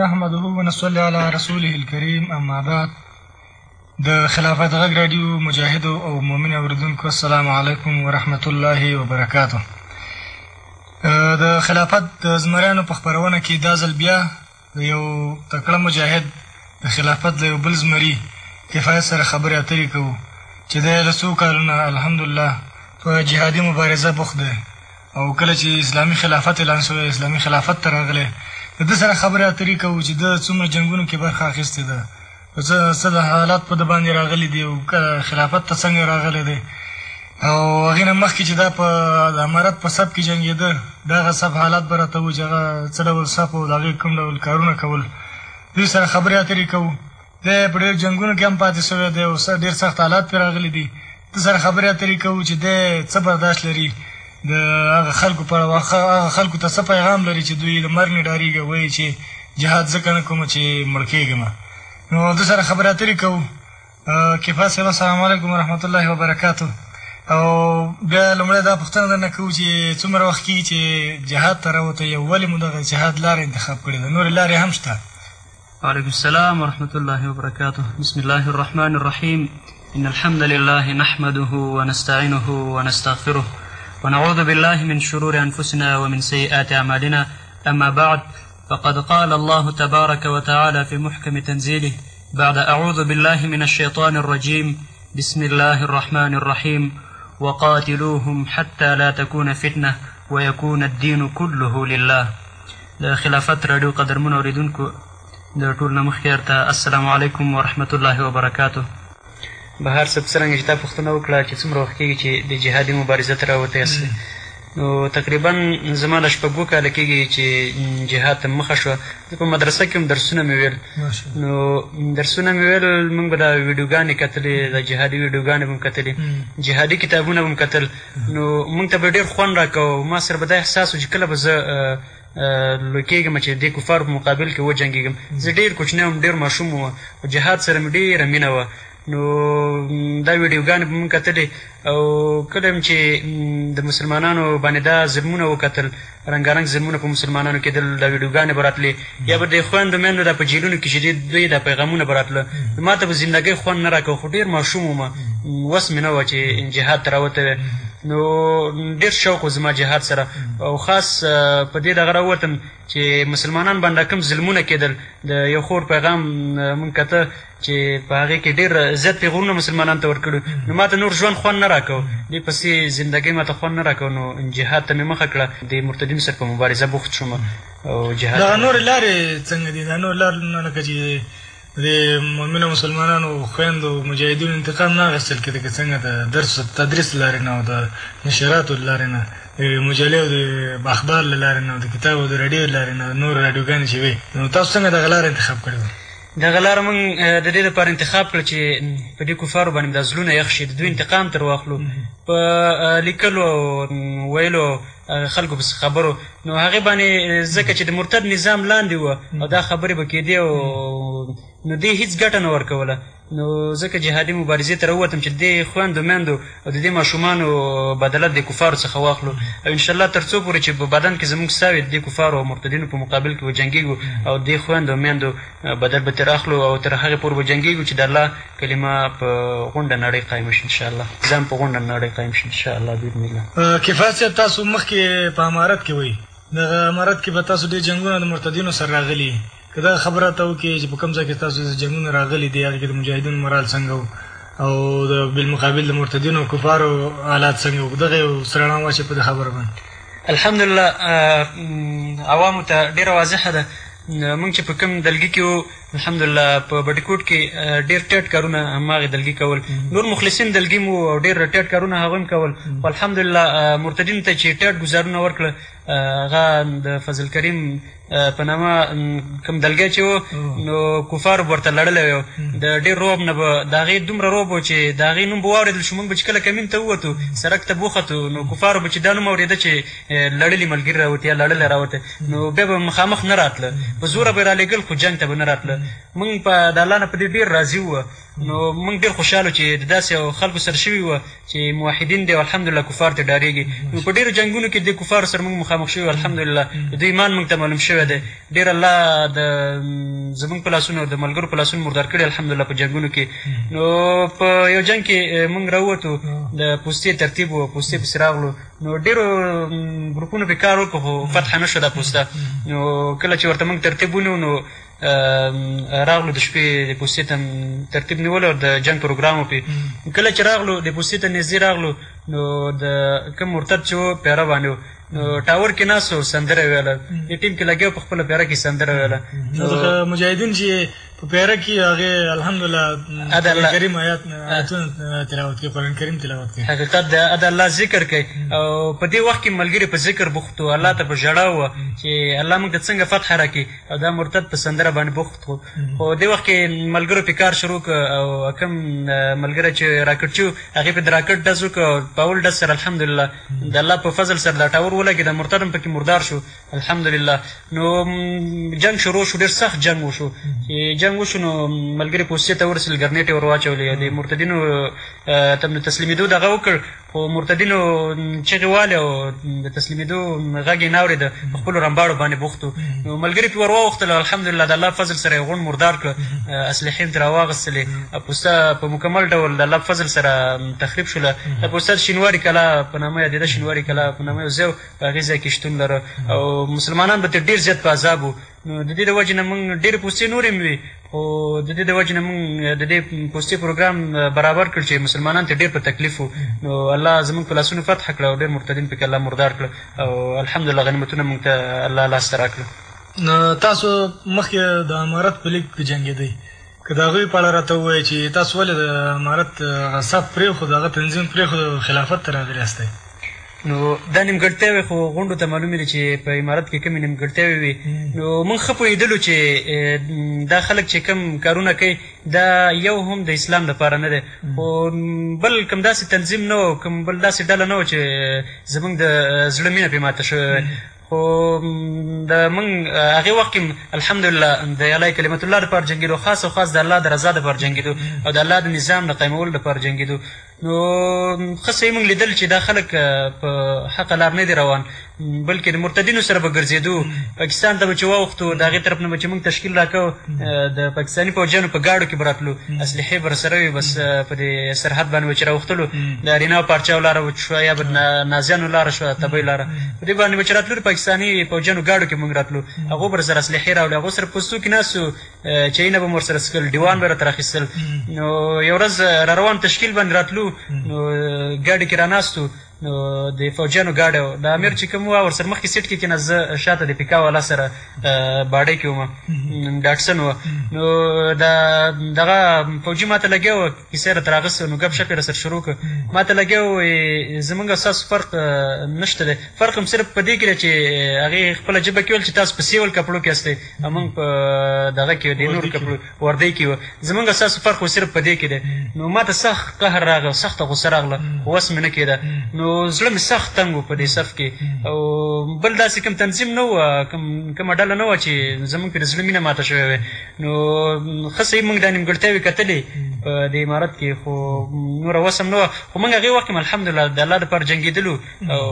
نحمده ونصلي على رسوله الكريم اما بعد د خلافت غږ رادیو مجاهد او مؤمن اوریدونکو السلام علیکم ورحمت الله وبرکاته د خلافت د زمریانو په خپرونه کې دا ځل بیا د یو تکړه مجاهد د خلافت له یو بل زمري کفایت سره خبرې اترې کوو چې دی له څو کالو نه الحمدالله په جهادي مبارزه بوخت دی او کله چې اسلامي خلافت اعلان شوی اسلامي خلافت ته راغلی د ده سره خبرې اترې کوو چې ده څومره جنګونو کې برخه اخیستې ده ځه څه د حالات په د باندې راغلي دي او خلافت ته څنګه راغلی دی او هغې نه مخکې چې دا په د امارت په سب کې جنګېده د هغه سب حالات به راته وو چې هغه څه ډول سب او د هغې کوم ډول کارونه کول دوی سره خبرې اترې کوو دی په ډېر جنګونو کې هم پاتې شوی دی او ډېر سخت حالات پرې راغلي دي ده سره خبرې اترې کوو چې دی څه برداشت لري د هغه خلکو په اړه هغه خلکو ته څه پیغام لري چې دوی د مرګ نه ډارېږي وایي چې جهاد ځکه نه کوم چې مړ کېږم نو ده سره خبرې اترې کوو کفا صاحب السلام علیکم ورحمت الله وبرکاتو او بیا لومړی دا پوښتنه درنه کوو چې څومره وخت کېږي چې جهاد ته راوتی یو ولې مو دغه جهاد لاره انتخاب کړې ده نورې لارې هم شته وعلیکم السلام ورحمت الله وبرکاته بسم الله الرحمن الرحیم ان الحمد لله نحمده ونستعینه ونستغفره ونعوذ بالله من شرور أنفسنا ومن سيئات أعمالنا أما بعد فقد قال الله تبارك وتعالى في محكم تنزيله بعد أعوذ بالله من الشيطان الرجيم بسم الله الرحمن الرحيم وقاتلوهم حتى لا تكون فتنة ويكون الدين كله لله د خلافت راډیو قدرمنو اوریدونکو د ټول نه مخکې درته السلام علیکم ورحمت الله وبرکاته بهار صاحب څرنګه چې تا پوښتنه وکړه چې څومره وخت کېږي چې د جهادي مبارزه ته راوتی یاست نو تقریبا زما له شپږو کاله کېږي چې جهاد ته مخه شوه زه په مدرسه کې هم درسونه مې ویل نو درسونه مې ویل موږ به دا ویډیوګانې کتلې د جهادي ویډیوګانې به هم کتلې جهادي کتابونه به هم کتل نو مونږ ته به ډېر خوند راکاو او ما سره به دا احساس و چې کله به زه لوی کېږم چې دې کفارو په مقابل کې وجنګېږم زه ډېر کوچنی وم ډېر ماشوم وم او جهاد سره مې ډېره مینه وه نو دا ویډیوګانې به مونږ کتلې او کله هم چې د مسلمانانو باندې دا ظلمونه وکتل رنګارنګ ظلمونه په مسلمانانو کېدل، دا ویډیوګانې به راتلې، یا به د خویندو میندو دا په جېلونو کې چې دي دوی دا پیغامونه به راتله، نو ما ته به زندګۍ خوند نه راکاوه، خو ډېر ماشوم وم، وس مې نه وه چې جهاد ته راوتی وای، نو ډېر شوق و زما جهاد سره او خاص په دې دغه راووتم چې مسلمانانو باندې دا کوم ظلمونه کېدل، د یو خور پیغام مونږ کته، چې په هغې کې ډېر زیات پېغورونه مسلمانانو ته ورکړي نو ما ته نور ژوند خوند نه راکو دې پسې زندګۍ ما ته خوند نه راکو نو جهاد ته مې مخه کړه د مرتدینو سره په مبارزه بوخت شوم او جهاد دغه نورې لارې څنګه دي دا نور لار لکه چې د مؤمنو مسلمانانو خویندو مجاهدینو انتقام نه اخیستل کېده که څنګه د درس تدریس لارې نه او د نشراتو لارې نه د مجلې او د اخبار له لارې نه او د کتاب او د راډیو لارې نه نور راډیوګانې چې وې نو تاسو څنګه دغه لاره انتخاب کړې وه دغه لاره موږ د دې لپاره انتخاب کړه چې په دې کفارو باندې دا زړونه یخ شي د دوی انتقام تر واخلو په لیکلو او ویلو خلکو پس خبرو نو هغه باندې ځکه چې د مرتد نظام لاندې و او دا خبرې به کېدې او نو دې هیڅ ګټه نه ورکوله نو ځکه جهادي مبارزې ته راووتم چې دې خویندو میندو او د دې ماشومانو بدله د کفارو څخه واخلو او ان شاء الله تر څو پورې چې په بدن کې زموږ ساه وي د دې کفارو او مرتدینو په مقابل کې به جنګېږو او د دې خویندو او میندو بدل به ترې اخلو او تر هغې پورې به جنګېږو چې د الله کلمه په غونډه نړۍ قایمه شي ان شاء الله ځان په غونډه نړۍ قایم شي ان شاء الله باذن الله کفایت صاحب تاسو مخکې په امارت کې وئ دغه امارت کې به تاسو ډېر جنګونه د مرتدینو سره راغلي که دغه خبره راته وکړې چې په کوم ځای کې ستاسو جنګونه راغلي دي، هغه کې د مجاهدینو مورال څنګه و او د بالمقابل د مرتدینو او کفارو حالات څنګه و، دغه یو څه رڼا واچوه په دې خبره باندې. الحمدالله عوامو ته ډېره واضحه ده، موږ چې په کوم دلګي کې وو، الحمدالله په بټي کوټ کې ډېر ټیټ کارونه هماغه دلګي کول، نور مخلصین دلګي هم وو او ډېر ټیټ کارونه هغوی هم کول، خو الحمدالله مرتدینو ته چې ټیټ ګوزارونه ورکړل، هغه د فضل کریم په نامه کوم دلګی چې و نو کفارو به ورته لړلی و د ډېر روب نه به د هغې دومره روب و چې د هغې نوم به واورېدل شو موږ به چې کله کمین ته ووتو سرک ته به وختو نو کفارو به چې دا نوم اورېده چې لړلي ملګري راوتې یا لړلی راوته نو بیا به مخامخ نه راتله په زوره به یې رالېږل خو جنګ ته به نه راتله موږ په د الله نه په دې ډېر راضي وو نو موږ ډېر خوشحال وو چې د داسې یو خلکو سره شوي یو چې موحدین دي او الحمدلله کفارو ته ډارېږي. نو په ډېرو جنګونو کې دې کفارو سره موږ مخامخ شوي یو الحمدلله د دوی ایمان موږ ته معلوم شوی دی. ډېر الله د زموږ په لاسونو او د ملګرو په لاسونو مردار کړي الحمدلله په جنګونو کې. نو په یو جنګ کې موږ راووتو د پوستې ترتیب وو پوستې پسې راغلو نو ډېرو ګروپونو پرې کار وکړ خو فتحه نه شوه دا پوسته. نو کله چې ورته موږ ترتیب ونیو نو راغلو د شپې د پوستې ته ترتیب نیولو او د جنګ پروګرام وپې کله چې راغلو د پوستې ته نږدې راغلو نو د کوم مرتد چې و پیره باندې و نو ټاور کې ناست و سندره ویله د ټیم کې لګیا په خپله پیره کې سندره ویله مجاهدین چې په پیره کې هغه الحمدلله قرآن کریم آیات تلاوت کوي قرآن کریم تلاوت کوي حقیقت دی ادا الله ذکر کوي او په دې وخت کې ملګري په ذکر بوخت الله ته په ژړا وه چې الله موږ ته څنګه فتح راکړي او دا مرتد په سندره باندې بوخت خو خو دې وخت کې ملګرو پې کار شروع کړ او کوم ملګری چې راکټ شو هغې پې د راکټ ډز وکړ او په اول ډز سره الحمدلله د الله په فضل سره دا ټاور ولګېد مرتد هم پکې مردار شو الحمدلله نو جنګ شروع شو ډېر سخت جنګ وشو چې جنګ وشو نو ملګري پوستې ته ورسېدل ګرنېټ یې ور واچولې د مرتدینو ته تسلیمېدو دغه وکړ خو مرتدینو چغې والې او د تسلیمېدو غږ یې نه اورېده، په خپلو رمباړو باندې بوخت و. نو ملګري پرې ور واوښتل او الحمدلله د الله په فضل سره یې غونډ مردار کړ، اسلحې هم ترې راواغستلې، پوسته په مکمل ډول د الله په فضل سره تخریب شوله، دا پوسته د شینواري کلا په نامه یادېده، شینواري کلا په نامه یو ځای و، په هغې ځای کې شتون لره او مسلمانان به ترې ډېر زیات په عذاب و. نو د دې د وجې نه موږ ډېرې پوستې نورې هم وي خو د دې د وجې نه موږ د دې پوستې پروګرام برابر کړ چې مسلمانان ترې ډېر په تکلیف وو نو الله زموږ په لاسونو فتح کړه او ډېر مرتدین پکې الله مردار کړه او الحمدلله غنیمتونه موږ ته الله لاسته راکړه نو تاسو مخکې د امارت په لیګ کې جنګېدئ که د هغوی په اړه راته ووایئ چې تاسو ولې د امارت هغه صف پرېښود، هغه تنظیم پرېښود او خلافت ته راغلي یاستئ؟ نو دا نیمګړتیاوې خو غونډو ته معلومې دي چې په امارت کې کومې نیمګړتیاوې وې، نو موږ ښه پوهېدلو چې دا خلک چې کوم کارونه کوي دا یو هم د اسلام لپاره نه دی، خو بل کوم داسې تنظیم نه و او کوم بل داسې ډله نه وه چې زموږ د زړه مینه پرې ماته شوې وای. خو د موږ هغې وخت کې الحمدلله د اعلی کلمت الله لپاره جنګېدو خاص او خاص د الله د رضا لپاره جنګېدو او د الله د نظام د قایمولو لپاره جنګېدو نو ښه څه یې موږ لیدل چې دا خلک په حقه لار نه دي روان بلکې د مرتدینو سره به ګرځېدو پاکستان ته به چې واوښتو د هغې طرف نه به چې موږ تشکیل راکوو د پاکستاني پوځیانو په ګاډو کې به راتلو اسلحې به رسره وې بس په دې سرحد باندې به چې راوښتلو د رینا پارچاو لاره به شوه یا به نازیانو لاره شوه تبۍ لاره په دې باندې به چې راتلو د پاکستاني پوجیانو ګاډو کې مونږ راتلو هغو به راسره اسلحې راوړې هغو سره پوستو کې ناست وو چایونه به مو ورسره څښل ډیوان به راته راخیستل نو یو ورځ را روان تشکیل باندې راتلو نو ګاډي کې راناست وو نو د فوجیانو ګاډی و د امیر چې کوم وه ورسره مخکې سیټ کې کېناست زه شاته د پیکا والا سره باډۍ کې وم ډاټسن وه نو دا دغه فوجي ماته لګیا و کیسه راته راغسته نو ګپ شپ یې راسره شروع کړ ماته لګیا ووایي زمونږ او ستاسو فرق نشته دی فرق هم صرف په دې کې دی چې هغې خپله ژبه کې ویل چې تاسو په سیول کپړو کې هستئ او مونږ په دغه کې د نورو کپړو وردۍ کې وو زمونږ او ستاسو فرق صرف په دې کې دی نو ماته سخت قهر راغی او سخته غوسه راغله خو وس مې نه کېده نو زړه مې سخت تنګ و په دې صف کې او بل داسې کوم تنظیم نه و کومه ډله نه وه چې زمونږ پرې د زړه مینه ماته شوې وای نو ښه صحیح موږ دا نیمګړتیاوې کتلې په دې عمارت کې خو نوره وس هم نه وه خو موږ هغې وخت کې الحمدلله د الله دپاره جنګېدلو او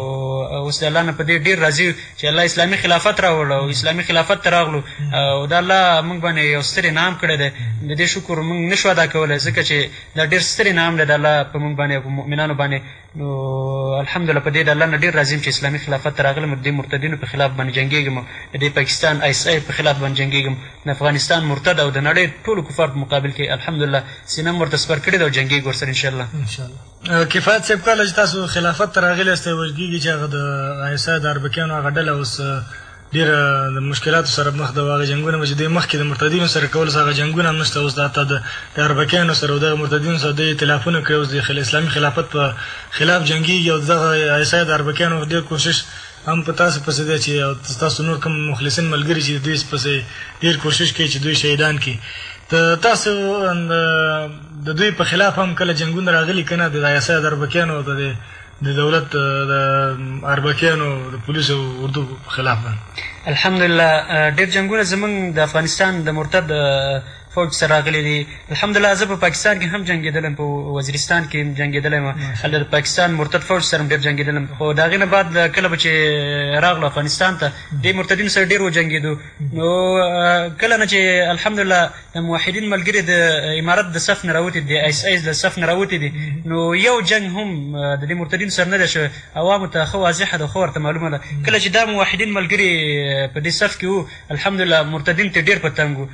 اوس د الله نه په دې ډېر راضي یو چې الله اسلامي خلافت راوړ او اسلامي خلافت ته راغلو او دا الله موږ باندې یو ستر انعام کړی دی د دې شکر موږ نه شو ادا کولی ځکه چې دا ډېر ستر انعام دی د الله په موږ باندې او په مؤمنانو باندې نو الحمدالله په دې د الله نه ډېر راضي یم چې اسلامي خلافت ته راغلم د دې مرتدینو په خلاف باندې جنګېږم د دې پاکستان آی اس آی په خلاف باندې جنګېږم د افغانستان مرتد او د نړۍ ټولو کفار په مقابل کې الحمدالله سینه مې ورته سپر کړې ده او جنګېږو ورسره انشاءالله انشاءالله کفایت صاحب کله چې تاسو خلافت ته راغلي یاست ویل کېږي چې هغه د آی اس آی د اربکیانو هغه ډله اوس ډیر د مشکلاتو سره مخ ده او هغه جنګونه به چې دی مخکې د مرتدینو سره کول اوس هغه جنګونه هم نشته اوس حتی د د اربکیانو سره او دغه مرتدینو سره دی ائتلافونه کړی اوس د اسلامي خلافت په خلاف جنګیږي او دغه ایس آی د اربکیانو ډیر کوشش هم په تاسو پسې دی چې او تاسو نور کوم مخلصین ملګري چې دوی پسې ډیر کوشش کوي چې دوی شهیدان کړي ته تاسو د دوی په خلاف هم کله جنګونه راغلي کنه د ایس آی د اربکیانو د د دولت د اربکیانو د پولیسو او اردو په خلاف باندې. الحمدالله ډیر جنګونه زمونږ د افغانستان د مرتد فوج سره راغلي دي الحمدالله زه په پاکستان کې هم جنګیدلی یم په وزیرستان کې هم جنګیدلی یم هلته د پاکستان مرتد فوج سره هم ډیر جنګیدلی یم خو د هغې نه بعد کله به چې راغلو افغانستان ته دې مرتدینو سره ډیر وجنګیدو نو کله نه چې الحمدالله د موحدین ملګري د امارت د صف نه راوتي دي، د آیس ایس د صف نه راوتي دي، نو یو جنګ هم د دې مرتدینو سره نه دی شوی، عوامو ته ښه واضحه ده او ښه ورته معلومه ده، کله چې دا موحدین ملګري په دې صف کې وو، الحمدلله مرتدین ترې ډېر په تنګ وو،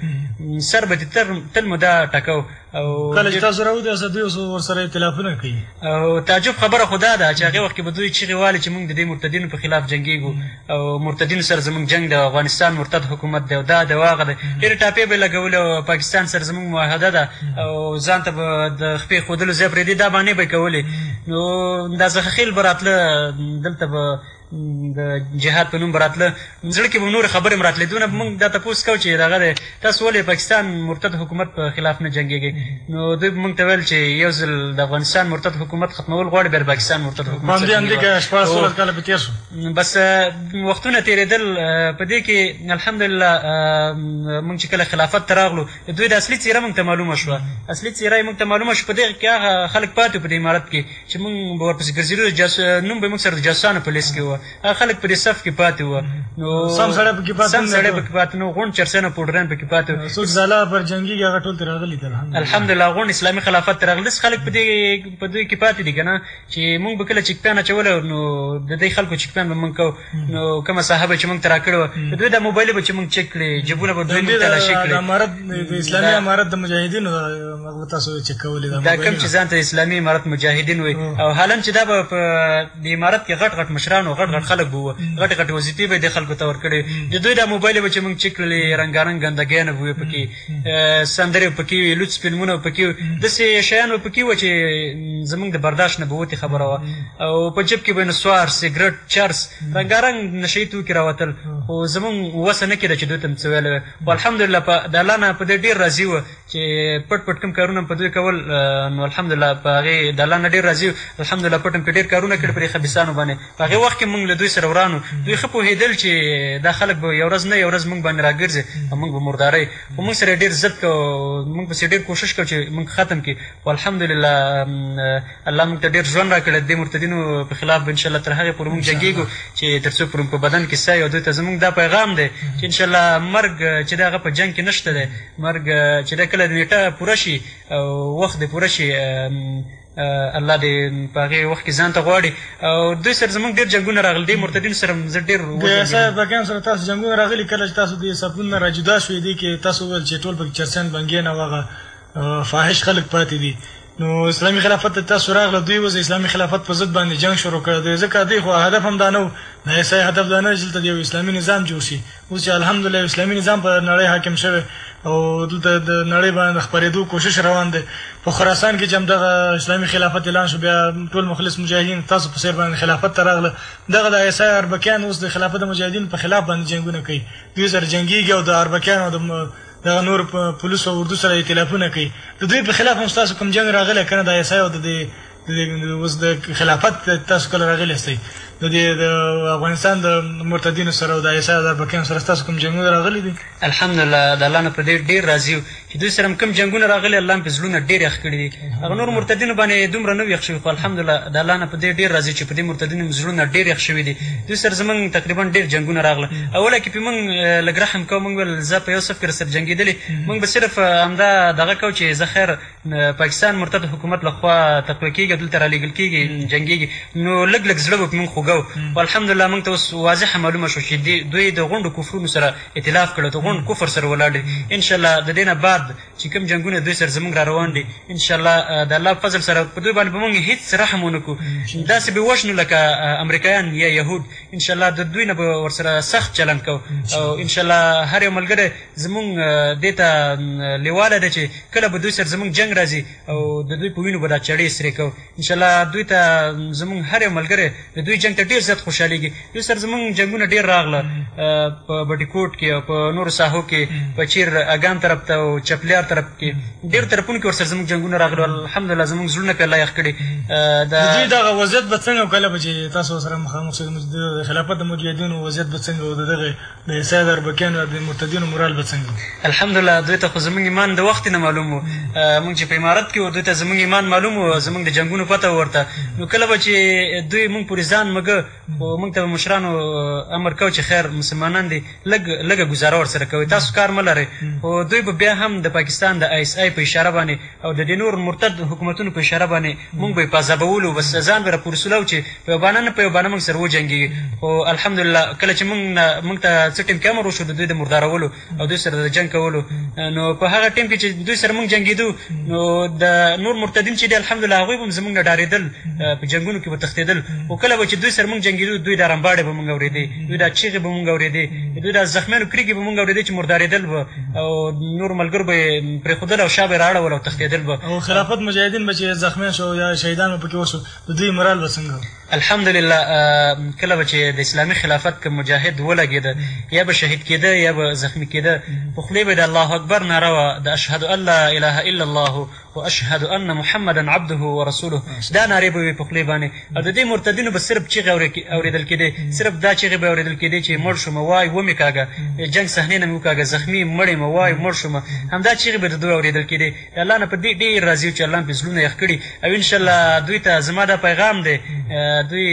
سر به دې تل مدعا ټکه و او کله چې تاسو راوتاست دوی اوس ورسره ایتلافونه کوي. او تعجب خبره خو دا ده چې هغې وخت کې به دوی چیغې والې چې موږ د دې مرتدینو په خلاف جنګېږو. او مرتدینو سره زموږ جنګ د افغانستان مرتد حکومت دی او دا د واغه دی ډېرې ټاپې به یې لګولې او پاکستان سره زموږ معاهده ده او ځان ته به د خپې ښودلو ځای پرېږدي دا بانې به یې کولې نو دا زخخیل به راتله دلته به د جهاد په نوم به راتله زړه کې به نورې خبرې هم راتلې دونه به موږ دا تپوس کوو چې دغه دی تاسو ولې پاکستان مرتد حکومت په خلاف نه جنګېږئ؟ نو دوی به موږ ته ویل چې یو ځل د افغانستان مرتد حکومت ختمول غواړي بیا د پاکستان مرتد حکومت سره جنګېږي. بس وختونه تېرېدل په دې کې الحمدلله موږ چې کله خلافت ته راغلو د دوی د اصلي څېره موږ ته معلومه شوه اصلي څېره یې موږ ته معلومه شوه په دغه کې هغه خلک پاتې وو په دې امارت کې چې موږ به ورپسې ګرځېدو نوم به یې موږ سره د جاسوسانو په لېست کې و. هغه خلک پرې صف کې پاتې وو نو سم سړی پکې پاتې سم سړی پکې پاتې نو غونډ چرسیان او پوډریان پکې پاتې وو څوک زاله پر جنګیږي هغه ټول ترې راغلي دي الحمدلله غونډ اسلامي خلافت ته راغلي خلک په دې په دوی کې پاتې دي که نه چې موږ به کله چکپیان اچولی نو د دې خلکو چکپیان به موږ کوو نو کومه ساحه به چې موږ ته راکړې وه د دوی دا موبایل به چې موږ چک کړې جیبونه به دوی موږ تلاشي کړې امارت د اسلامي امارت د مجاهدینو هغه تاسو چک کولې دا کوم چې ځان ته اسلامي امارت مجاهدین وي او حالا چې دا به د امارت کې غټ غټ مشران او غټ غټ خلک به وو غټې غټې وظیفې به یې دې خلکو ته ورکړې وې د دوی دا موبایل به چې موږ چیک کړلې رنګارنګ ګندګیانې به وې پکې سندرې به پکې وې لوڅ فلمونه به پکې وې داسې شیان به پکې وه چې زموږ د برداشت نه به وتې خبره وه او په جب کې به یې نسوار سګرټ چرس رنګارنګ نشه یي توکي راوتل خو زموږ وسه نه کېده چې دوی ته مو څه ویلی وای خو الحمدلله د الله نه په دې ډېر راضي وو چی پټ پټ کوم کارونه په دوی کول نو الحمدالله په هغه د الله نه ډیر راضی الحمدالله پټ هم په ډیر کارونه کړی پر خبيثانو باندې په هغه وخت کې مونږ له دوی سره ورانو دوی خه پوهیدل چی دا خلک به یو ورځ نه یو ورځ مونږ باندې راګرځي او مونږ به مرداري خو مونږ سره ډیر ضد کو مونږ پسې ډیر کوشش کو چې مونږ ختم کی او الحمدالله الله مونږ ته ډیر ژوند راکړی د مرتدینو په خلاف ان شاء الله تر هغه پورې مونږ جنگیږو چې ترڅو پر په بدن کې سای او دوی ته زمونږ دا پیغام دی چې ان شاء الله مرګ چې دا هغه په جنگ کې نشته دی مرګ چې ده کله نېټه پوره شي او وخت دې پوره شي الله دې په هغې وخت کې ځان ته غواړي او دوی سره زموږ ډېر جنګونه راغلي دې مرتدینو سره هم زه ډېر د صاحب بګیان سره تاسو جنګونه راغلي کله چې تاسو دې سپون نه راجدا شوې دې کې تاسو وویل چې ټول پکې چرسیان بنګیان او هغه فاحش خلک پاتې دي نو اسلامي خلافت ته تاسو راغله دوی وځه اسلامي خلافت په ضد باندې جنګ شروع کړه دوی ځکه دوی خو هدف هم دا نه و د ایس آی هدف دا نه چې دلته یو اسلامي نظام جوړ شي اوس چې الحمدلله اسلامي نظام په نړۍ حاکم شوی او دلته د نړۍ باندې خبرېدو کوشش روان دی په خراسان کې چې هم دغه اسلامي خلافت اعلان شو بیا ټول مخلص مجاهدین تاسو په سیر باندې خلافت ته راغله دغه د ایس آی اربکیان اوس د خلافت مجاهدین په خلاف باندې جنگونه کوي دوی سره جنگیږي او د اربکیانو د دغه نور په پولیسو او اردو سره ایتلافونه کوي د دوی په خلاف هم ستاسو کوم جنګ راغلی کنه د ایس آی او د اوس د خلافت تاسو کله راغلی سي د دې د افغانستان د مرتدینو سره او د ایس آی او د اربکیانو سره ستاسو کوم جنګونه راغلي دي الحمدلله د الله نه په دې ډېر راضي یو چې دوی سره هم کوم جنګونه راغلي الله هم پرې زړونه ډېر یخ کړي دي هغه نور مرتدینو باندې دومره نه وو یخ شوي خو الحمدالله د الله نه په دې ډېر راضي چې په دې مرتدینو مې زړونه ډېر یخ شوي دي دوی سره زمونږ تقریبا ډېر جنګونه راغله اوله کې پې مونږ لږ رحم کوو مونږ ویل ځه په یو صف کې راسره جنګېدلي مونږ به صرف همدا دغه کوو چې ځه خیر پاکستان مرتد حکومت له خوا تقویه کېږي دلته رالېږل کېږي جنګېږي نو لږ لږ زړه به پې مونږ خوږه وو خو الحمدالله مونږ ته اوس واضحه معلومه شوه چې دوی د غونډو کفرونو سره اېتلاف کړی د غونډ کفر سره ولاړ دي انشاءالله د دې نه بعد چې کوم جنګونه دوی سره زموږ را روان دي انشاءالله د الله په فضل سره په دوی باندې به موږ هېڅ رحم ونه کړو داسې به وشنو لکه امریکایان یا یهود انشاءالله د دوی نه به ورسره سخت چلند کوو او انشاءالله هر یو ملګری زموږ دې ته لېواله دی چې کله به دوی سره زموږ جنګ راځي او د دوی په وینو به دا چړې سرې کوو ان شاء الله دوی ته زمونږ هر یو ملګری د دوی جنګ ته ډیر زیات خوشحالیږي دوی سره زمونږ جنګونه ډیر راغله په بټي کوټ کې او په نورو ساحو کې په چیر اګام طرف ته او چپلیار طرف کې ډیر طرفونو کې ورسره زمونږ جنګونه راغلي الحمدلله زمونږ زړونه په الله یخ کړي د دوی دغه وضعیت به څنګه کله به چې تاسو سره مخامخ شئ د خلافت د مجاهدینو وضعیت به څنګه و دغه د عیسی د اربکیانو او د مرتدینو مورال به څنګه وو؟ الحمدالله دوی ته خو زموږ ایمان د وخت نه معلوم وو. موږ چې په امارت کې وو دوی ته زموږ ایمان معلوم وو او زموږ د جنګونو پته وه ورته. نو کله به چې دوی موږ پورې ځان مږه خو موږ ته به مشرانو امر کاوه چې خیر مسلمانان دي لږ لږه ګوزاره ورسره کوئ تاسو کار مه لرئ خو دوی به بیا هم د پاکستان د آی ایس آی په اشاره باندې او د دې نور مرتد حکومتونو په اشاره باندې مونږ به یې په عذابولو بس ځان به راپورسولاو چې په یو بانه نه په یو بانه مونږ سره وجنګېږي خو الحمدلله کله چې مونږ نه مونږ ته څه ټیم کې امر وشو د دوی د مردارولو او دوی سره د جنګ کولو نو په هغه ټیم کې چې دوی سره مونږ جنګېدو نو د نور مرتدین چې دي الحمدلله هغوی به هم زمونږ نه ډارېدل په جنګونو کې به تښتېدل خو کله به چې دوی سره مونږ جنګېدو دوی دا رمباړې به مونږ اورېدې دوی دا چیغې به مونږ اورېدې دوی دا زخمیانو کریکې به مونږ اورېدې چې مردارېدل به او نور ملګر به یې پرېښودل او شا به یې رااړول او تښتېدل به او خلافت مجاهدین به چې زخمیان شو یا شهیدان به پکې وشو د دوی مرال به څنګه الحمدلله کله به چې د اسلامي خلافت که مجاهد ولګېده یا به شهید کېده یا به زخمي کېده په خولې به یې د الله اکبر ناره وه د اشهد الله اله الا الله واشهد ان محمدا عبده ورسوله دا نارې به وې په خولې باندې او د دې مرتدینو به صرف چیغې اورېدل کېدې صرف دا چیغې به اورېدل کېدې چې مړ شوم وای ومې کاږه جنګ صحنې نه مې وکاږه زخمي مړ یم وای مړ شوم همدا چیغې به د دوی اورېدل کېدې د الله نه په دې ډېر راضي یو چې الله پې زړونه یخ کړي او انشاءالله دوی ته زما دا پیغام دی دوی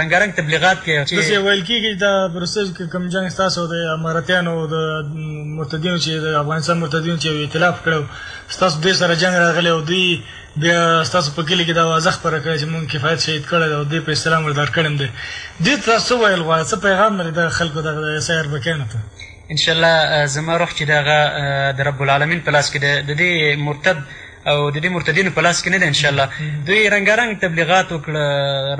رنګارنګ تبلیغات کوي چې داسې ویل کېږي چې دا پروسس کې کوم جنګ ستاسو د امارتیانو د مرتدینو چې د افغانستان مرتدینو چې ائتلاف کړو ستاسو دوی سره جنگ راغلی او دوی بیا ستاسو په کلی کې دا وازه خبره کړې چې مونږ کفایت شهید کړی او دوی په اسلام ور درکړم دی دې تاسو ویل غواړي څه پیغام لري د خلکو دغه د ایسای اربکیانو ته ان شاء الله زما روح چې دغه د رب العالمین په لاس کې د دې مرتد او د دې مرتدینو په لاس کې نه ده ان شاء الله دوی رنګارنګ تبلیغات وکړه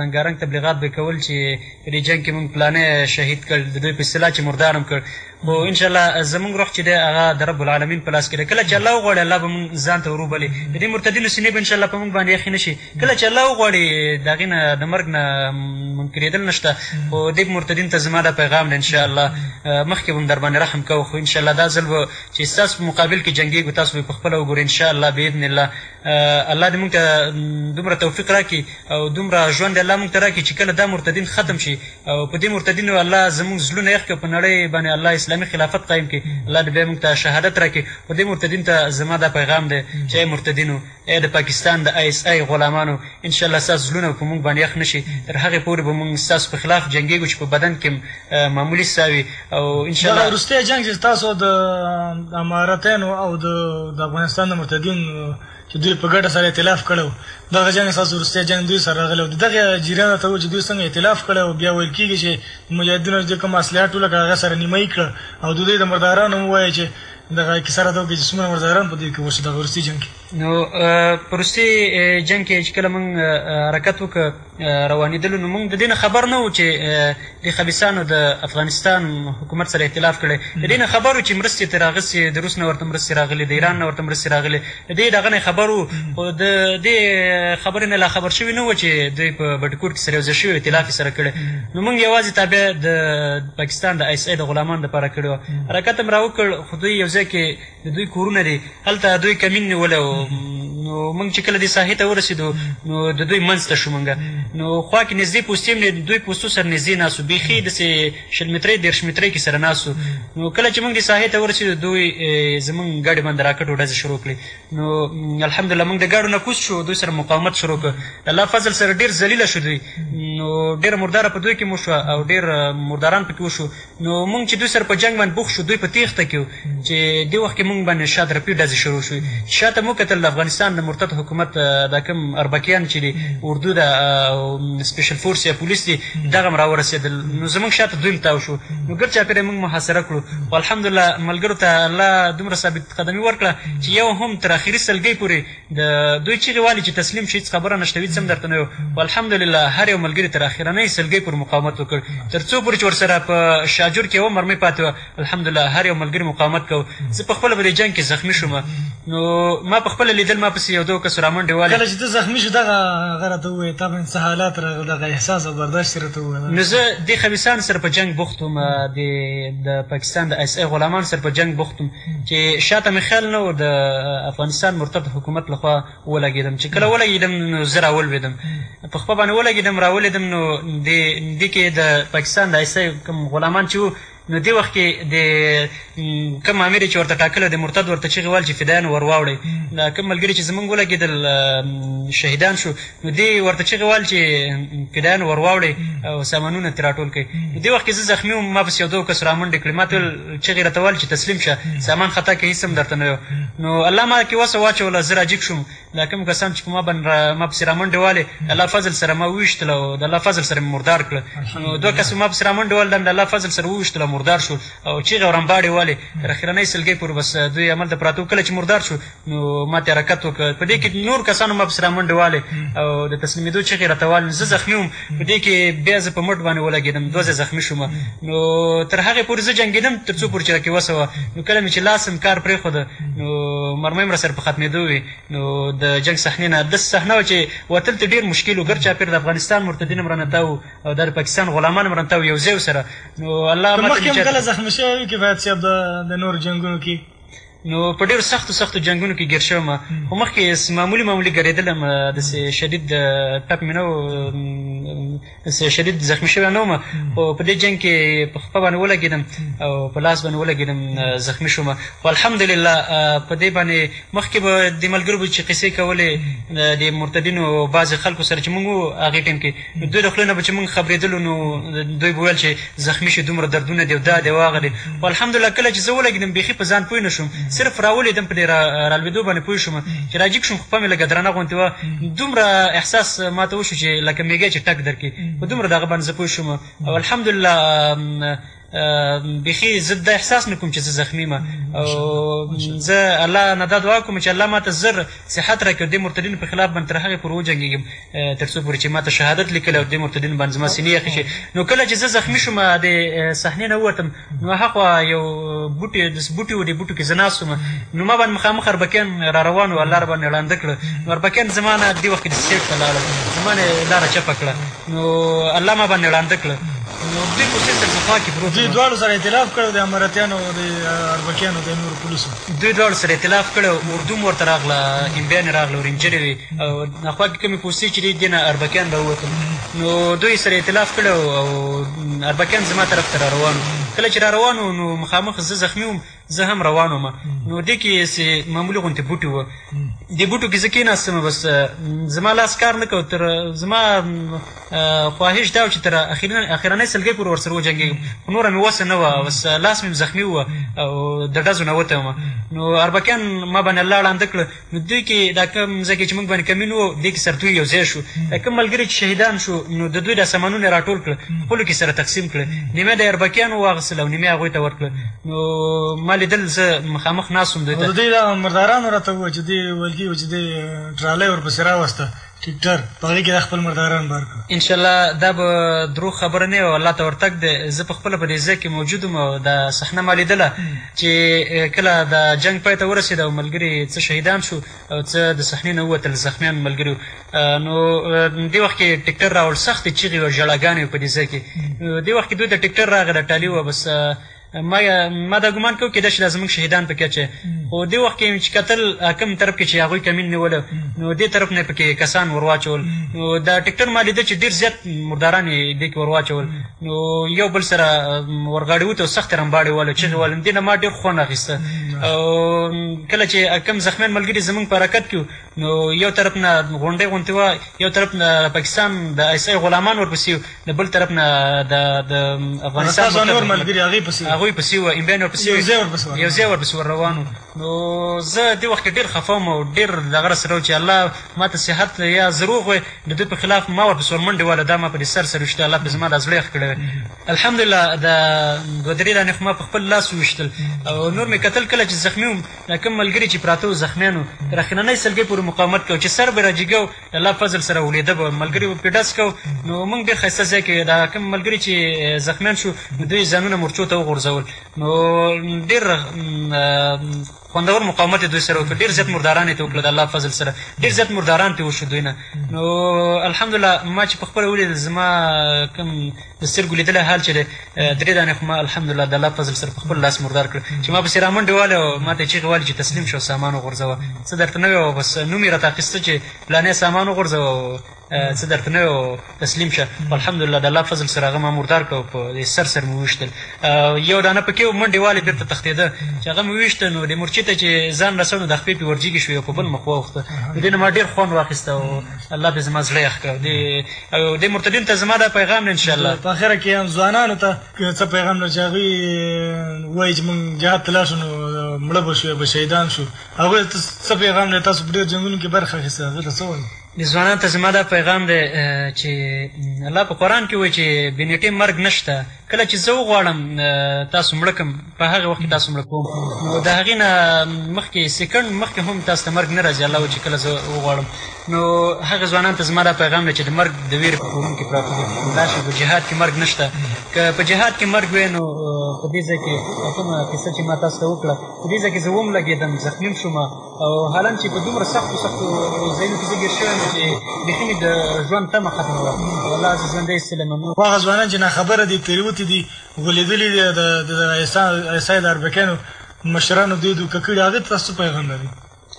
رنګارنګ تبلیغات به کول چې په دې جنګ کې مونږ پلانې شهید کړ د دوی په اصطلاح چې مردارم کړ خو ان شاء الله زمونږ روح چې دی هغه د رب العالمین په لاس کې دی کله چې الله وغواړي الله به مونږ ځان ته وروبلي د دې مرتدینو سینې به ان شاء الله په مونږ باندې یخې نه شي کله چې الله وغواړي د هغې نه د مرګ نه منکرېدل نشته خو دې مرتدین ته زما دا پیغام دی ان شاء الله مخکې به هم در باندې رحم کوو خو ان شاء الله دا ځل به چې ستاسو په مقابل کې جنګېږو تاسو به یې په خپله وګورئ ان شاء الله باذن الله الله دې مونږ ته دومره توفیق راکړي او دومره ژوند الله مونږ ته راکړي چې کله دا مرتدین ختم شي او په دې مرتدینو الله زمونږ زړونه یخ کړي او په نړۍ باندې الله اسلامي خلافت قایم کړي الله دې بیا مونږ ته شهادت راکړي خو دې مرتدینو ته زما دا پیغام دی چې ای مرتدینو ای د پاکستان د آی اس آی غلامانو ان شاء الله ستاسو زړونه به په مونږ باندې یخ نه شي تر هغې پورې به مونږ ستاسو په خلاف جنګیږو چې په بدن کې معمولي ساه وي او ان شاء الله دغه وروستی جنګ چې ستاسو د امارتینو او د افغانستان د مرتدینو چې دوی په ګډه سره ائتلاف کړی و، دغه جنګ ستاسو وروستی جنګ دوی سره راغلی و، د دغه جریان ته وو چې دوی څنګه ائتلاف کړی و، بیا ویل کیږي چې د مجاهدینو چې کومه اصلحه ټوله کړه هغه سره نیمایي کړه او د دوی د مردارانو هم ووایه چې دغه کیسه راته وکړي چې څومره مرداران په دوی کې وو چې دغه وروستي جنګ کې. نو په وروستي جنګ کې چې کله موږ حرکت وکړ. روانېدلو نو موږ د دې نه خبر نه وو چې دې خبیثانو د افغانستان حکومت سره اختلاف کړی د دې نه خبر وو چې مرستې ترې راغستې د روس نه ورته مرستې راغلې د ایران نه ورته مرستې راغلې د دې د هغه نه خبر وو خو د دې خبرې نه لا خبر شوي نه وو چې دوی په بټکور کې سره یو ځای شوي اختلاف یې سره کړی نو موږ یوازې تابع د پاکستان د آی اس آی د غلامانو دپاره کړې وه حرکت هم راوکړ خو دوی یو ځای کې د دوی کورونه دي هلته دوی کمین نیولی و نو موږ چې کله دې ساحې ته ورسېدو نو د دوی منځ ته شو موږ نو خوا کې نږدې پوستې هم دوی پوستو سره نږدې ناست وو بیخي داسې شل مترۍ دېرش مترۍ کې سره ناست نو کله چې موږ دې ساحې ته ورسېدو دوی زموږ ګاډي باندې راکټ او ډزې شروع کړې نو الحمدلله موږ د ګاډو نه کوز شو دوی سره مقاومت شروع کړ الله فضل سره ډېر ذلیله شو دوی نو ډېره مرداره په دوی کې مو شوه او ډېر مرداران پکې وشو نو مونږ چې دوی سره په جنګ باندې بوخت شو دوی په تېښته کې وو چې دې وخت کې مونږ باندې شا ترپي ډزې شروع شوې چې شا ته مو وکتل د افغانستان د مرتد حکومت دا کوم اربکیان چې دي اردو ده او سپیشل فورس یا پولیس دي دغه هم راورسېدل نو زمونږ شا ته دوی هم تاو شو نو ګرد چاپېره مونږ محاصره کړو خو الحمدلله ملګرو ته الله دومره ثابت قدمي ورکړه چې یو هم تر اخري سلګۍ پورې د دوی چیغې والي چې تسلیم شئ هیڅ خبره نشته وي څه هم درته نه وایو خو الحمدلله هر یو ملګري تر اخرنۍ سلګۍ پورې مقاومت وکړ تر څو پورې چې ورسره په شاجور کې یوه مرمۍ پاتې وه الحمدلله هر یو ملګري مقاومت کاوه زه پخپله په دې جنګ کې زخمي شوم نو ما پخپله لیدل ما پسې یو دوه کسو رامنډې والې کله چې ته زخمي شو دغه هغه راته ووایه تا باندې څه حالات راغل دغه احساس او برداشت راته ووایه نو زه دې خبیثانو سره په جنګ بوخت وم د پاکستان د ایس ای غلامان سره په جنګ بوخت وم چې شاته مې خیال نه و د افغانستان مرتد حکومت لخوا ولګېدم چې کله ولګېدم نو زه راولوېدم په خپه باندې ولګېدم راولېدم نو دې دې کې د پاکستان د ایسای کوم غلامان چې وو نو دې وخت کې د کوم امیر چې ورته ټاکلی د مرتد ورته چغې وال چې فدایان ور واوړئ دا کوم ملګري چې زمونږ ولګېدل شهیدان شو نو دی ورته چغې وال چې فدایان ور واوړئ او سامانونه ترې راټول کړئ نو دې وخت کې زه زخمي وم ما پسې یو دوه کس رامنډې کړې ما ته ویل چغې راته وال چې تسلیم شه سامان خطا کې هېڅ هم درته نه یو نو الله ما کې وسه واچوله زه راجیګ شوم دا کوم کسان چې په ما باندې را ما پسې رامنډې والې د الله فضل سره ما وویشتل او د الله فضل سره مې مردار کړه نو دوه کس ما پسې رامنډې وال د الله فضل سره وویشتل او مردار شول او چیغې او رمباړې والې تر اخرنۍ سلګۍ پورې بس دوی عمل ته پراته کله چې مردار شو نو ما ترې حرکت وکړ، په دې کې نور کسانو ما پسې رامنډې والې او د تسلیمېدو چغې یې راته والې، نو زه زخمي وم، په دې کې بیا زه په مټ باندې ولګېدم، دوه ځایه زخمي شوم، نو تر هغې پورې زه جنګېدم تر څو پورې چې راکې وسه وه، نو کله مې چې لاس هم کار پرېښود، نو مرمۍ هم راسره په ختمېدو وې، نو د جنګ صحنې نه داسې صحنه وه چې وتل ترې ډېر مشکل و، ګرد چاپېر د افغانستان مرتدین هم رانه تاو وو او دا د پاکستان غلامان هم رانه تاو یو ځای وو سره، نو الله ماته نجات راکړ. ته مخکې هم کله زخمي شوی وې کفایت صاحب د نورو جنګونو کې؟ نو په ډېرو سختو سختو جنګونو کې ګېر شوم، خو مخکې معمولي معمولي ګرېدلم، داسې شدید ټپ مې نه و، داسې شدید زخمي شوی نه وم، خو په دې جنګ کې په خپه باندې ولګېدم او په لاس باندې ولګېدم، زخمي شوم، خو الحمدلله په دې باندې مخکې به د ملګرو به چې قصې کولې د مرتدینو او بعضې خلکو سره چې موږ وو هغې ټایم کې، د دوی له خولې نه به چې موږ خبرېدلو نو دوی به ویل چې زخمي شي دومره دردونه دي او دا دی او هغه دی خو الحمدلله کله چې زه ولګېدم بیخي په ځان پوه نه شوم صرف راولېدم په دې رالوېدو باندې پوه شوم چې راجیګ شوم خو پښه مې لږه درنه غوندې وه دومره احساس ما ته وشو چې لکه مېږی چې ټک درکړي په دومره دغه باندې زه پوه شوم او الحمدلله بیخي زه دا احساس نه کوم چې زه زخمی یم او زه الله نه دا دعا کوم چې الله ماته زر صحت راکړي او دې مرتدینو په خلاف باندې تر هغې پورې وجنګېږم تر څو پورې چې ماته شهادت لیکلی او دې مرتدینو باندې زما سینې یخې شي نو کله چې زه زخمی شوم د صحنې نه ووتم نو هاخوا یو بوټي داسې بوټي و دې بوټو کې زه ناست وم نو ما باندې مخامخ اربکیان را روان و الله راباندې ړانده کړه نو اربکیان زما نه دې وخت کې د سیټ ته لاړل زما نه یې لاره چپه کړه نو الله ما باندې ړانده کړ نو دې کوشش تر صفا کې پروت دوی دواړو سره ائتلاف کړو د اماراتیانو او د اربکیانو د نور پولیسو دوی دواړو سره ائتلاف کړو اردو هم ورته راغله هندیان یې راغله رینجرې وې او نخوا کې کومې پوستې چې دي دې نه اربکیان راووتل نو دوی سره ائتلاف کړو او اربکیان زما طرف ته را روان کله چې را روان نو مخامخ زه زخمي وم زه هم روان وم نو دې کې سې معمولي غونتې بوټي وو دې بوټو کې زه کېناستم بس زما لاس کار نه کو تر زما خواهش دا چې تر اخرنۍ سلګۍ پورې ورسره وجنګېږم خو نوره مې وسه نه وه بس لاس مې زخمي وو او د ډزو نه وتم نو اربکیان ما باندې الله ړانده کړ نو دوی کې دا کوم ځای کې چې موږ باندې کمین وو دې کې سرتوی یو ځای شو دا کوم ملګري چې شهیدان شو نو د دوی دا سامانونه راټول کړل خپلو کې سره تقسیم کړل نیمه د اربکیانو واغستل او نیمه هغوی ته ورکړل نو ما لیدل زه مخامخ ناست وم دوی ته دوی دا مردارانو راته وویل چې دوی ویل کېږي چې دوی ټرالۍ ورپسې راوسته ټیکټر په هغه کې دا خپل مرداران بار کړو. ان شاء الله دا به دروغ خبره نه وي او الله ته ورتګ دی زه په خپله په دې ځای کې موجود وم او دا صحنه ما لیدله چې کله دا جنګ پای ته ورسید او ملګري څه شهیدان شو او څه د صحنې نه ووتل زخمیان ملګري نو دې وخت کې ټیکټر راوړ سختې چیغې او ژړاګانې وې په دې ځای کې نو دې وخت کې دوی ته ټیکټر راغی دا ټالي وه بس ما دا ګمان کو کېدای شي دا زموږ شهیدان پکې چې خو دې وخت کې چې کتل کوم طرف کې چې هغوی کمین نیوله نو دې طرف نه پکې کسان ورواچول نو دا ټکټر ما لیده چې ډېر زیات مرداران یې دې کې ورواچول نو یو بل سره ورغاړې وته سخت رمباړې واله چغې واله دې نه ما ډېر خوند اخیسته او کله چې کوم زخمیان ملګري زموږ په حرکت کې نو یو طرف نه غونډۍ غونتې وه یو طرف نه پاکستان د ایس ای غلامان ورپسې وو د بل طرف نه د د افغانستان ستاسو نور ملګري هغوی پسې وو هغوی پسې وو امریان ورپسې یو ځای ورپسې ور یو ځای ورپسې ور روان نو زه دې وخت کې ډېر خفه وم او ډېر دغه راسره و چې الله ما ته صحت یا زه روغ وای د دوی په خلاف ما ورپسې ور منډې واله دا ما په دې سر سر وشته الله په زما دا زړه یخ کړی وای الحمدلله دا دوه درې دانې خو ما په خپل لاس وویشتل او نور مې کتل کله چې زخمي وم دا کوم ملګري چې پراته و زخمیان و تر اخیرنۍ سلګۍ پورې مقاومت کوه چې سر به را جیګه و د الله فضل سره اولیده به ملګري به پرې ډز کوه نو موږ ډیر ښایسته ځای کې دا کوم ملګري چې زخمیان شو نو دوی ځانونه مورچو ته وغورځول نو ډیر خوندور مقاومت دوی سره وکړ ډیر زیات مرداران ته وکړه د الله فضل سره ډیر زیات مرداران ته وشو دوی نه نو الحمدلله ما چې په خپل ولید زما کوم د سترګو لیدلی حال چې دی درې دانې خو ما الحمدلله د الله فضل سره په خپل لاس مردار کړل چې ما پسې رامنډې والې او ما ته یې چیغې والې چې تسلیم شه او سامان وغورځوه څه درته نه وي بس نوم یې راته اخیسته چې فلانی سامان وغورځوه او څه درته نه وي تسلیم شه الحمدلله د الله فضل سره هغه ما مردار کړ او په سر سر مې وویشتل یو دانه پکې و منډې والې بېرته تښتېده چې هغه مې وویشته نو د مورچې ته چې ځان رسو نو د خپې پې ورجیګې شوې او په بل مخ واوښته د دې نه ما ډېر خوند واخیسته او الله پې زما زړه یخ کړ او دی مرتدینو ته زما دا پیغام دی ان شاء الله. په اخره کې هم ځوانانو ته څه پیغام لرو چې هغوی وایي چې موږ جهاد ته لاړ شو نو مړه به شو یا به شهیدان شو هغوی ته څه پیغام لري تاسو په ډېر جنګونو کې برخه اخیسته هغوی ته څه وایي؟ ځوانانو ته زما دا پیغام دی چې الله په قرآن کې وایي چې بې نېټې مرګ نشته. کله چې زه وغواړم تاسو مړه کړم په هغه وخت کې تاسو مړه کوم نو د هغې نه مخکې سیکنډ مخکې هم تاسو ته مرګ نه راځي الله چې کله زه وغواړم نو هغه ځوانان ته زما دا پیغام دی چې د مرګ د ویرې په کورونو کې پراته دي داسې په جهاد کې مرګ نشته که په جهاد کې مرګ وی نو په دې ځای کې کومه قصه چې ما تاسو ته وکړه په دې ځای کې زه وم لګېدم زخمیم شوم او حالا چې په دومره سختو سختو ځایونو کې زه ګیر شوی یم چې بیخي مې د ژوند تمه ختمه وه او الله عز ژوندی سله ممنون خو هغه ځوانان چې ناخبره دي پریوتي دي غولېدلي دي د ایسای د اربکیانو مشرانو دوی دوکه کړي هغې ته تاسو پیغام لري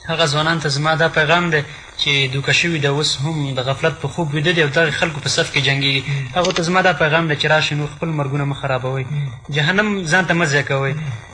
هغه ځوانان ته زما دا پیغام دی چې دوکه شوي د اوس هم د غفلت په خوب ویده دي او دغه خلکو په صف کې جنګېږي هغو ته زما دا پیغام دی چې راشئ نور خپل مرګونه مه خرابوئ جهنم ځان ته مه زیږوئ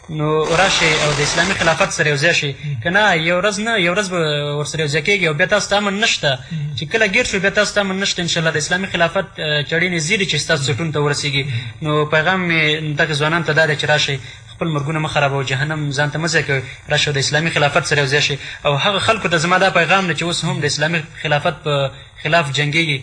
نو راشئ او د اسلامي خلافت سره یوځای شئ، که نه یو ورځ نه یو ورځ به ورسره یوځای کېږئ او بیا تاسو ته امن نه شته، چې کله ګېر شو بیا تاسو ته امن نه شته، انشاءالله د اسلامي خلافت چړې نږدې دي چې ستاسو څټونو ته ورسېږي، نو پیغام مې دغه ځوانانو ته دا دی چې راشئ خپل مرګونه مه خرابوئ، جهنم ځان ته مه ځای کوئ، راشئ او د اسلامي خلافت سره یوځای شئ او هغه خلکو ته زما دا پیغام دی چې اوس هم د اسلامي خلافت په خلاف جنګیږي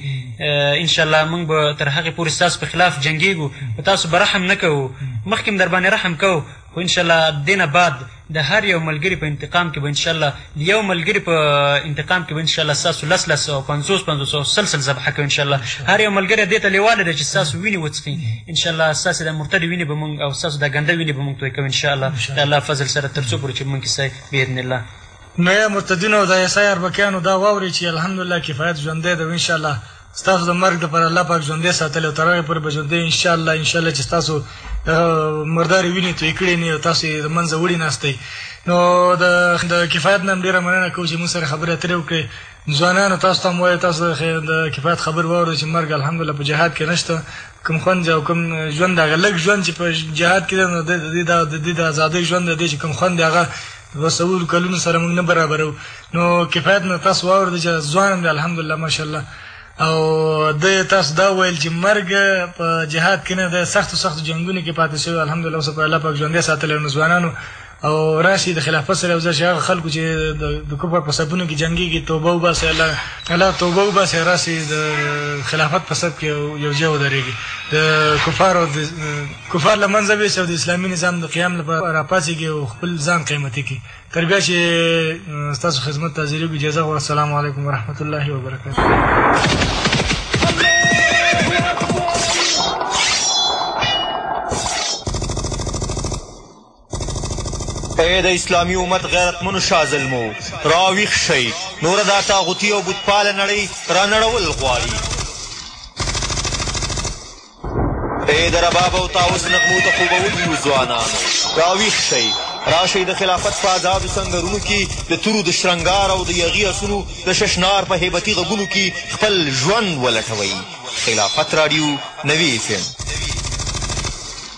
ان شاء الله موږ به تر هغه پورې ستاسو په خلاف جنګیږو په تاسو به رحم نه کوو مخکې هم در باندې رحم کوو خو ان شاء الله دینه بعد د هر یو ملګری په انتقام کې به ان شاء الله د یو ملګری په انتقام کې به ان شاء الله تاسو لس لس او پنځوس پنځوس او سل سل ذبح کوو ان شاء الله هر یو ملګری دې ته لیواله دی چې تاسو ویني وڅخي ان شاء الله تاسو د مرتد ویني به مونږ او تاسو د ګنده ویني به مونږ توی کوو ان شاء الله د الله فضل سره تر څو پورې چې مونږ کې سي باذن الله نو اې مرتدینو او د آی اس آی اربکیانو دا واورئ چې الحمدلله کفایت ژوندی دی او انشاءالله ستاسو د مرګ لپاره الله پاک ژوندی ساتلی او تر هغې پورې به ژوندی انشاءالله انشاءالله چې ستاسو مردارې وینې توی کړې نه او تاسو یې د منځه وړي ناستئ نو د کفایت نه هم ډېره مننه کوو چې موږ سره خبرې اترې وکړې ځوانانو تاسو ته هم وایو تاسو د کفایت خبر واورئ چې مرګ الحمدلله په جهاد کې نشته کوم خوند او کوم ژوند هغه لږ ژوند چې په جهاد کې دی نو د دې د ازادۍ ژوند دی چې کوم خوند هغه وسول کلونو سره موږ نه برابرو نو کفایت نه تاسو واورد چې ځوان دی الحمدلله ماشاءالله او د تاسو دا ویل چې مرګ په جهاد کې نه د سخت سخت جنگونو کې پاتې شوی الحمدلله اوس په الله پاک ژوندې ساتل نو ځوانانو او راشي د خلافت سره وزه شغه خلکو چې د کوپر په سبونو کې جنگي کې توبه او باسه الله الله توبه او باسه راشي د خلافت په سب کې یو ځای ودرېږي د کفارو کفار له منځه ویسي او د اسلامي نظام د قیام لپاره راپاڅېږي او خپل ځان قیمتي کړي تر بیا چې ستاسو خدمت ته حاضرېږو اجازه غواړم السلام علیکم ورحمت الله وبرکاته ای د اسلامي امت غیرتمنو شاه زلمو! را ویښ شئ، نوره دا طاغوتي او بتپاله نړۍ را نړول غواړي. ای د رباب او طاوس نغمو ته خوبولیو ځوانانو! را ویښ شئ، راشئ د خلافت په ازادو سنګرونو کې د تورو د شرنګار او د یاغي اسونو د ششنار په هیبتي غږونو کې خپل ژوند ولټوئ. خلافت راډیو، نوي اېف اېم.